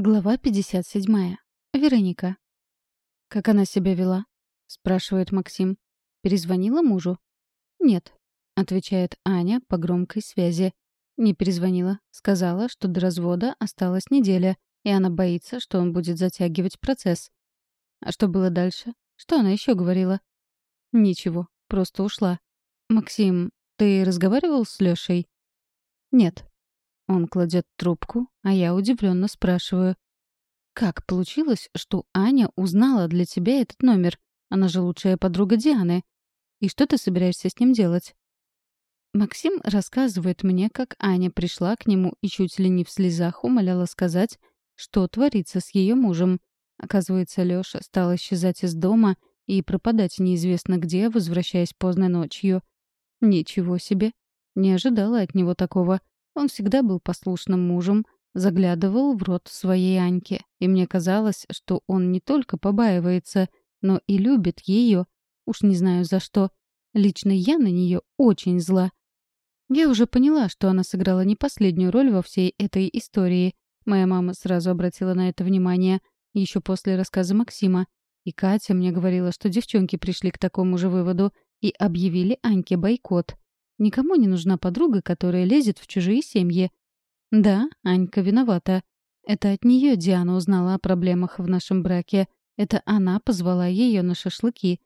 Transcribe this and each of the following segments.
Глава 57. Вероника. «Как она себя вела?» — спрашивает Максим. «Перезвонила мужу?» «Нет», — отвечает Аня по громкой связи. Не перезвонила. Сказала, что до развода осталась неделя, и она боится, что он будет затягивать процесс. А что было дальше? Что она еще говорила? Ничего, просто ушла. «Максим, ты разговаривал с Лешей?» «Нет», он кладет трубку, а я удивленно спрашиваю. «Как получилось, что Аня узнала для тебя этот номер? Она же лучшая подруга Дианы. И что ты собираешься с ним делать?» Максим рассказывает мне, как Аня пришла к нему и чуть ли не в слезах умоляла сказать, что творится с ее мужем. Оказывается, Лёша стал исчезать из дома и пропадать неизвестно где, возвращаясь поздно ночью. Ничего себе. Не ожидала от него такого. Он всегда был послушным мужем, заглядывал в рот своей Аньке, и мне казалось, что он не только побаивается, но и любит ее. Уж не знаю за что. Лично я на нее очень зла. Я уже поняла, что она сыграла не последнюю роль во всей этой истории. Моя мама сразу обратила на это внимание, еще после рассказа Максима. И Катя мне говорила, что девчонки пришли к такому же выводу и объявили Аньке бойкот. Никому не нужна подруга, которая лезет в чужие семьи. Да, Анька виновата. Это от нее Диана узнала о проблемах в нашем браке. Это она позвала ее на шашлыки.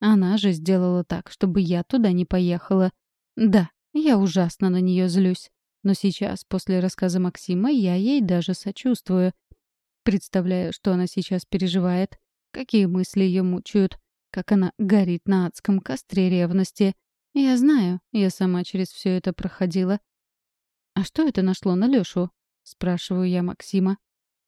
Она же сделала так, чтобы я туда не поехала. Да, я ужасно на нее злюсь. Но сейчас, после рассказа Максима, я ей даже сочувствую. Представляю, что она сейчас переживает, какие мысли ее мучают, как она горит на адском костре ревности — «Я знаю, я сама через все это проходила». «А что это нашло на Лёшу?» — спрашиваю я Максима.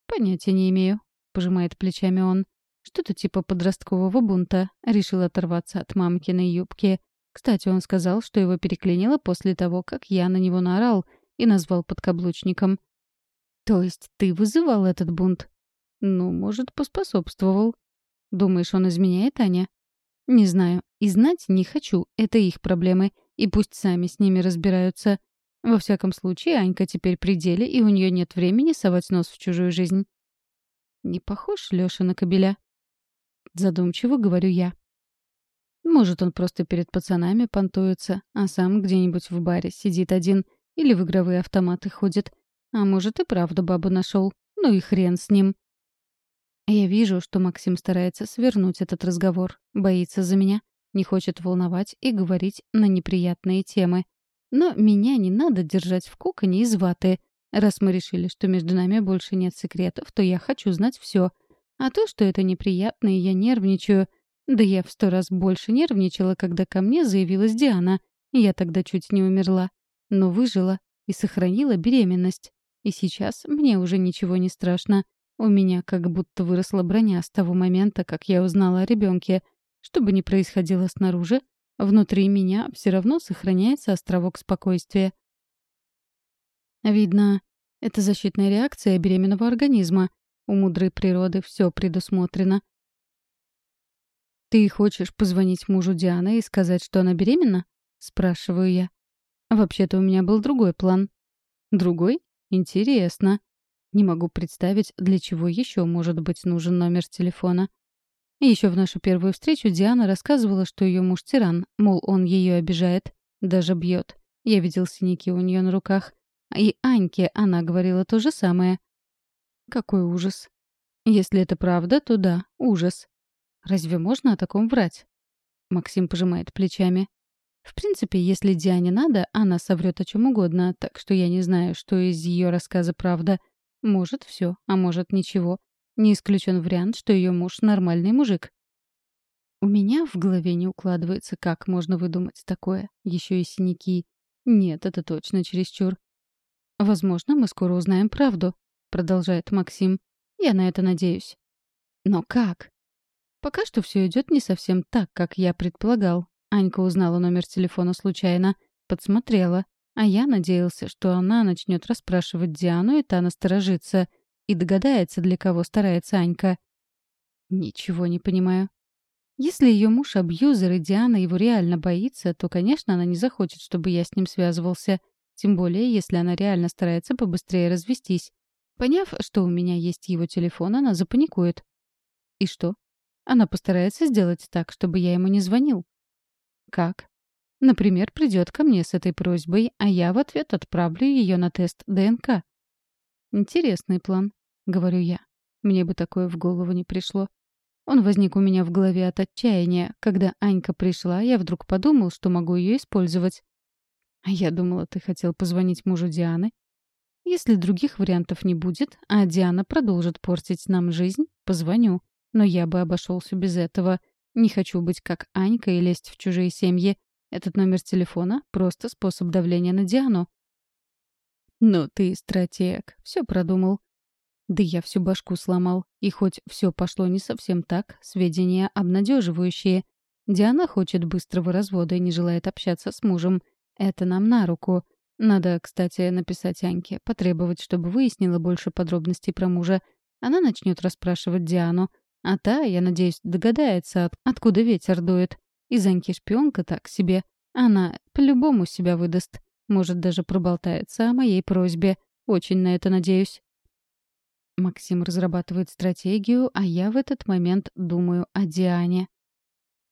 «Понятия не имею», — пожимает плечами он. «Что-то типа подросткового бунта. Решил оторваться от мамкиной юбки. Кстати, он сказал, что его переклинило после того, как я на него наорал и назвал подкаблучником». «То есть ты вызывал этот бунт?» «Ну, может, поспособствовал». «Думаешь, он изменяет, Аня?» «Не знаю. И знать не хочу. Это их проблемы. И пусть сами с ними разбираются. Во всяком случае, Анька теперь при деле, и у нее нет времени совать нос в чужую жизнь». «Не похож Лёша на кобеля?» Задумчиво говорю я. Может, он просто перед пацанами понтуется, а сам где-нибудь в баре сидит один или в игровые автоматы ходит. А может, и правда бабу нашел. Ну и хрен с ним. Я вижу, что Максим старается свернуть этот разговор, боится за меня, не хочет волновать и говорить на неприятные темы. Но меня не надо держать в коконе из ваты. Раз мы решили, что между нами больше нет секретов, то я хочу знать все. А то, что это неприятно, и я нервничаю... Да я в сто раз больше нервничала, когда ко мне заявилась Диана. Я тогда чуть не умерла. Но выжила и сохранила беременность. И сейчас мне уже ничего не страшно. У меня как будто выросла броня с того момента, как я узнала о ребенке. Что бы ни происходило снаружи, внутри меня все равно сохраняется островок спокойствия. Видно, это защитная реакция беременного организма. У мудрой природы все предусмотрено. «Ты хочешь позвонить мужу Дианы и сказать, что она беременна?» — спрашиваю я. «Вообще-то у меня был другой план». «Другой? Интересно. Не могу представить, для чего еще может быть нужен номер телефона. Еще в нашу первую встречу Диана рассказывала, что ее муж тиран, мол, он ее обижает, даже бьет. Я видел синяки у нее на руках. И Аньке она говорила то же самое. Какой ужас. Если это правда, то да, ужас. Разве можно о таком врать? Максим пожимает плечами. В принципе, если Диане надо, она соврет о чем угодно, так что я не знаю, что из ее рассказа правда — может, все, а может, ничего. Не исключен вариант, что ее муж нормальный мужик. У меня в голове не укладывается, как можно выдумать такое. Еще и синяки. Нет, это точно чересчур. «Возможно, мы скоро узнаем правду», — продолжает Максим. «Я на это надеюсь». «Но как?» «Пока что все идет не совсем так, как я предполагал. Анька узнала номер телефона случайно, подсмотрела. А я надеялся, что она начнет расспрашивать Диану, и та насторожится, и догадается, для кого старается Анька. Ничего не понимаю. Если ее муж абьюзер, и Диана его реально боится, то, конечно, она не захочет, чтобы я с ним связывался. Тем более, если она реально старается побыстрее развестись. Поняв, что у меня есть его телефон, она запаникует. И что? Она постарается сделать так, чтобы я ему не звонил. Как? Например, придет ко мне с этой просьбой, а я в ответ отправлю ее на тест ДНК. Интересный план, говорю я. Мне бы такое в голову не пришло. Он возник у меня в голове от отчаяния. Когда Анька пришла, я вдруг подумал, что могу ее использовать. А я думала, ты хотел позвонить мужу Дианы. Если других вариантов не будет, а Диана продолжит портить нам жизнь, позвоню. Но я бы обошелся без этого. Не хочу быть как Анька и лезть в чужие семьи. Этот номер телефона — просто способ давления на Диану. «Ну ты стратег, все продумал». Да я всю башку сломал. И хоть все пошло не совсем так, сведения обнадеживающие. Диана хочет быстрого развода и не желает общаться с мужем. Это нам на руку. Надо, кстати, написать Аньке, потребовать, чтобы выяснила больше подробностей про мужа. Она начнет расспрашивать Диану. А та, я надеюсь, догадается, от откуда ветер дует. И Заньки шпионка так себе. Она по-любому себя выдаст. Может, даже проболтается о моей просьбе. Очень на это надеюсь. Максим разрабатывает стратегию, а я в этот момент думаю о Диане.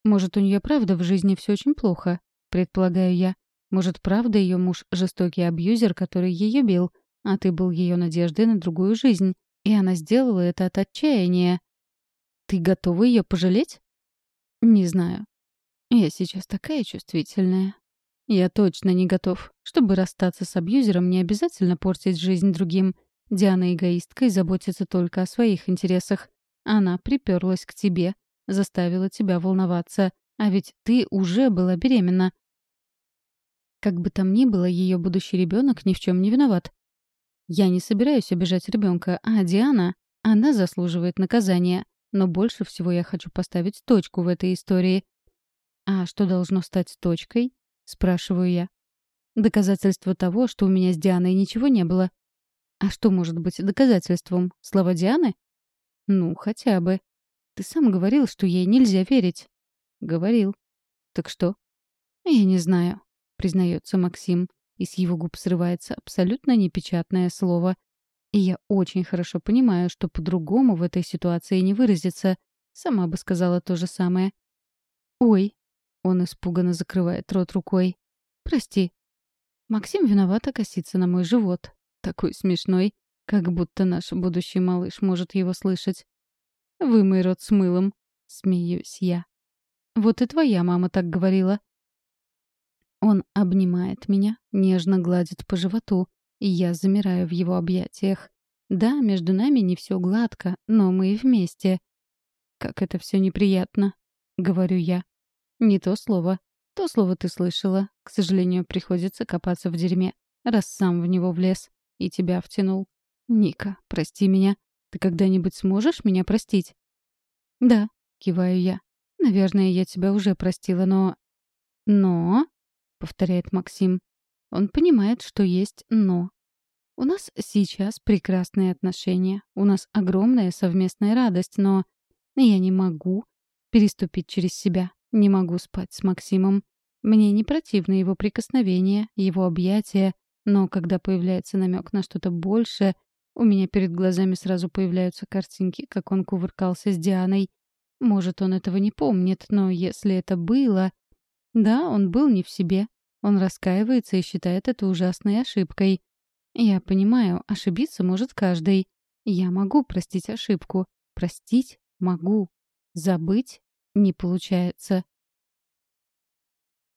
Может, у нее правда в жизни все очень плохо, предполагаю я. Может, правда ее муж жестокий абьюзер, который ее бил, а ты был ее надеждой на другую жизнь, и она сделала это от отчаяния. Ты готова ее пожалеть? Не знаю. Я сейчас такая чувствительная. Я точно не готов. Чтобы расстаться с абьюзером, не обязательно портить жизнь другим. Диана эгоистка и заботится только о своих интересах. Она приперлась к тебе, заставила тебя волноваться. А ведь ты уже была беременна. Как бы там ни было, ее будущий ребенок ни в чем не виноват. Я не собираюсь обижать ребенка, а Диана, она заслуживает наказания. Но больше всего я хочу поставить точку в этой истории. А что должно стать точкой? Спрашиваю я. Доказательство того, что у меня с Дианой ничего не было. А что может быть доказательством? Слова Дианы? Ну, хотя бы. Ты сам говорил, что ей нельзя верить. Говорил. Так что? Я не знаю, признается Максим, и с его губ срывается абсолютно непечатное слово. И я очень хорошо понимаю, что по-другому в этой ситуации не выразиться. Сама бы сказала то же самое. «Ой», он испуганно закрывает рот рукой. «Прости». Максим виновато косится на мой живот. Такой смешной, как будто наш будущий малыш может его слышать. «Вымой рот с мылом», — смеюсь я. «Вот и твоя мама так говорила». Он обнимает меня, нежно гладит по животу, и я замираю в его объятиях. Да, между нами не все гладко, но мы вместе. «Как это все неприятно», — говорю я. Не то слово. То слово ты слышала. К сожалению, приходится копаться в дерьме, раз сам в него влез и тебя втянул. Ника, прости меня. Ты когда-нибудь сможешь меня простить? Да, киваю я. Наверное, я тебя уже простила, но... Но, повторяет Максим. Он понимает, что есть «но». У нас сейчас прекрасные отношения, у нас огромная совместная радость, но я не могу переступить через себя, не могу спать с Максимом. Мне не противно его прикосновения, его объятия, но когда появляется намек на что-то большее, у меня перед глазами сразу появляются картинки, как он кувыркался с Дианой. Может, он этого не помнит, но если это было... Да, он был не в себе. Он раскаивается и считает это ужасной ошибкой. Я понимаю, ошибиться может каждый. Я могу простить ошибку. Простить могу. Забыть не получается.